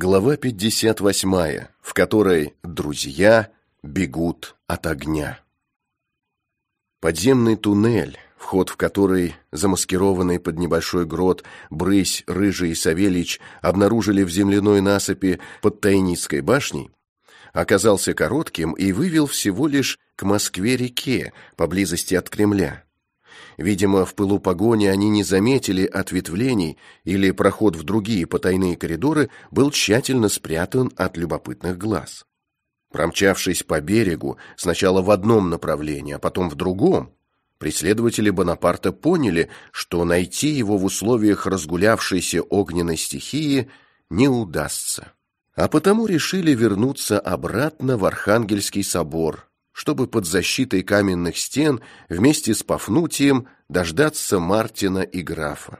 Глава 58, в которой друзья бегут от огня. Подземный туннель, вход в который, замаскированный под небольшой грот, Брысь, Рыжий и Савельич обнаружили в земляной насыпи под Тайницкой башней, оказался коротким и вывел всего лишь к Москве-реке, поблизости от Кремля. Видимо, в пылу погони они не заметили ответвлений или проход в другие потайные коридоры был тщательно спрятан от любопытных глаз. Промчавшись по берегу, сначала в одном направлении, а потом в другом, преследователи Бонапарта поняли, что найти его в условиях разгулявшейся огненной стихии не удастся. А потому решили вернуться обратно в Архангельский собор, чтобы под защитой каменных стен вместе с Пафнутием дождаться Мартина и графа.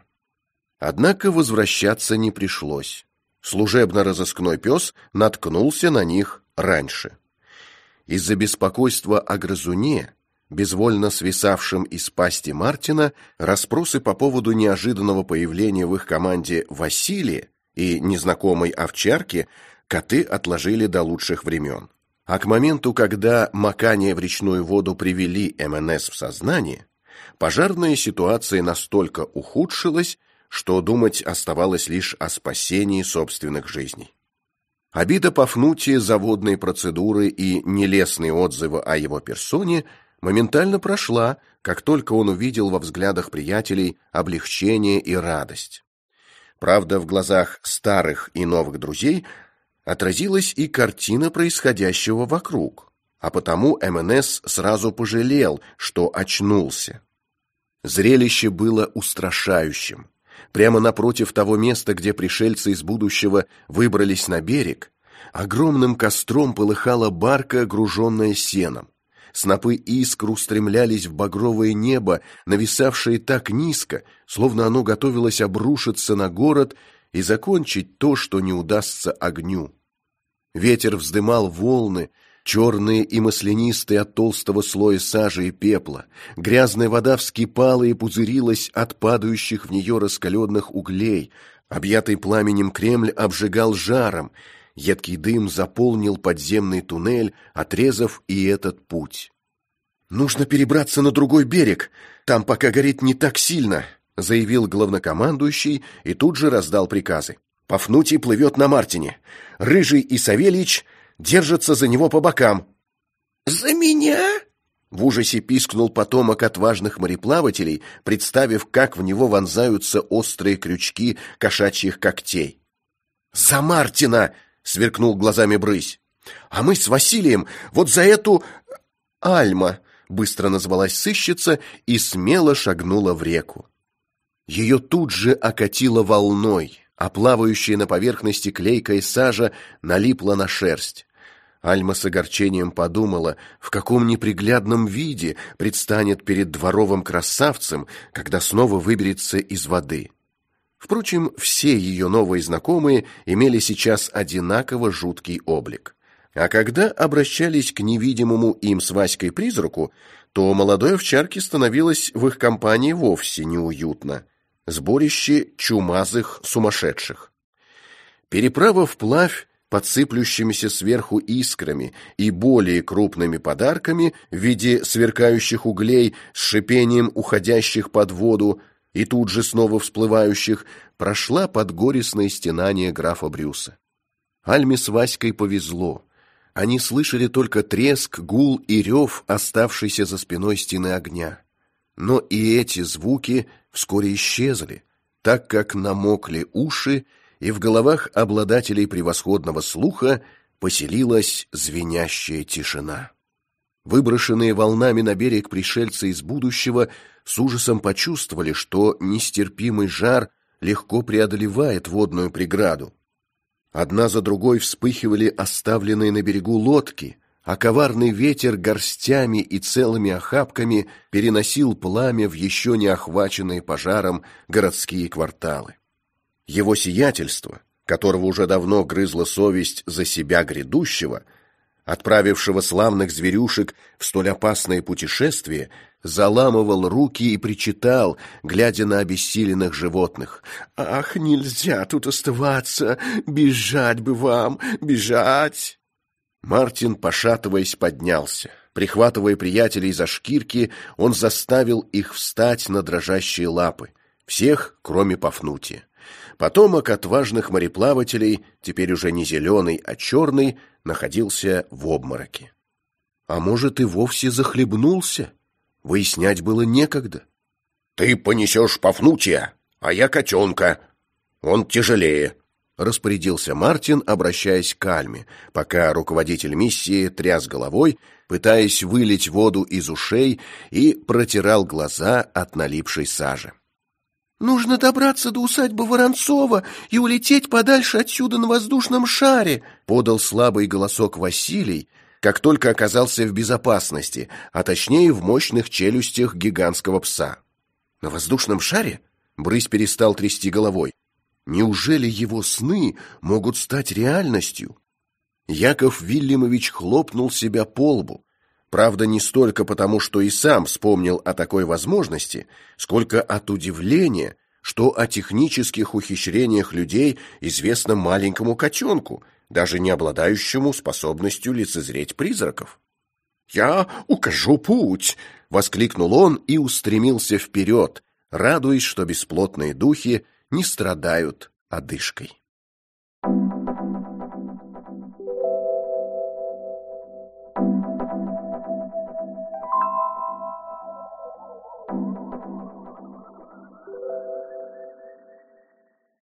Однако возвращаться не пришлось. Служебно-розыскной пес наткнулся на них раньше. Из-за беспокойства о грызуне, безвольно свисавшем из пасти Мартина, расспросы по поводу неожиданного появления в их команде Василия и незнакомой овчарки коты отложили до лучших времен. А к моменту, когда макание в речную воду привели МНС в сознание, пожарная ситуация настолько ухудшилась, что думать оставалось лишь о спасении собственных жизней. Обида Пафнутия за водные процедуры и нелестные отзывы о его персоне моментально прошла, как только он увидел во взглядах приятелей облегчение и радость. Правда, в глазах старых и новых друзей отразилась и картина происходящего вокруг, а потому МНС сразу пожалел, что очнулся. Зрелище было устрашающим. Прямо напротив того места, где пришельцы из будущего выбрались на берег, огромным костром полыхала барка, груженная сеном. Снопы искр устремлялись в багровое небо, нависавшее так низко, словно оно готовилось обрушиться на город и закончить то, что не удастся огню. Ветер вздымал волны, черные и маслянистые от толстого слоя сажи и пепла. Грязная вода вскипала и пузырилась от падающих в нее раскаленных углей. Объятый пламенем Кремль обжигал жаром. Едкий дым заполнил подземный туннель, отрезав и этот путь. «Нужно перебраться на другой берег. Там пока горит не так сильно», заявил главнокомандующий и тут же раздал приказы. Пафнутий плывет на Мартине. Рыжий и Савельич держатся за него по бокам. «За меня?» В ужасе пискнул потомок отважных мореплавателей, представив, как в него вонзаются острые крючки кошачьих когтей. «За Мартина!» — сверкнул глазами брысь. «А мы с Василием вот за эту... Альма!» — быстро назвалась сыщица и смело шагнула в реку. Ее тут же окатило волной а плавающая на поверхности клейкая сажа налипла на шерсть. Альма с огорчением подумала, в каком неприглядном виде предстанет перед дворовым красавцем, когда снова выберется из воды. Впрочем, все ее новые знакомые имели сейчас одинаково жуткий облик. А когда обращались к невидимому им с Васькой призраку, то молодой овчарке становилось в их компании вовсе неуютно – сборище чумазых сумасшедших. Переправа вплавь подсыплющимися сверху искрами и более крупными подарками в виде сверкающих углей с шипением уходящих под воду и тут же снова всплывающих, прошла под горестное стенание графа Брюса. Альме с Васькой повезло. Они слышали только треск, гул и рев оставшейся за спиной стены огня. Но и эти звуки вскоре исчезли, так как намокли уши, и в головах обладателей превосходного слуха поселилась звенящая тишина. Выброшенные волнами на берег пришельцы из будущего с ужасом почувствовали, что нестерпимый жар легко преодолевает водную преграду. Одна за другой вспыхивали оставленные на берегу лодки — а коварный ветер горстями и целыми охапками переносил пламя в еще не охваченные пожаром городские кварталы. Его сиятельство, которого уже давно грызла совесть за себя грядущего, отправившего славных зверюшек в столь опасное путешествие, заламывал руки и причитал, глядя на обессиленных животных. «Ах, нельзя тут оставаться! Бежать бы вам! Бежать!» Мартин, пошатываясь, поднялся. Прихватывая приятелей за шкирки, он заставил их встать на дрожащие лапы. Всех, кроме Пафнутия. Потомок отважных мореплавателей, теперь уже не зеленый, а черный, находился в обмороке. А может, и вовсе захлебнулся? Выяснять было некогда. «Ты понесешь Пафнутия, а я котенка. Он тяжелее», — распорядился Мартин, обращаясь к Альме, пока руководитель миссии тряс головой, пытаясь вылить воду из ушей и протирал глаза от налипшей сажи. «Нужно добраться до усадьбы Воронцова и улететь подальше отсюда на воздушном шаре», — подал слабый голосок Василий, как только оказался в безопасности, а точнее в мощных челюстях гигантского пса. На воздушном шаре Брысь перестал трясти головой. Неужели его сны могут стать реальностью? Яков Вильямович хлопнул себя по лбу. Правда, не столько потому, что и сам вспомнил о такой возможности, сколько от удивления, что о технических ухищрениях людей известно маленькому котенку — даже не обладающему способностью лицезреть призраков. «Я укажу путь!» — воскликнул он и устремился вперед, радуясь, что бесплотные духи не страдают одышкой.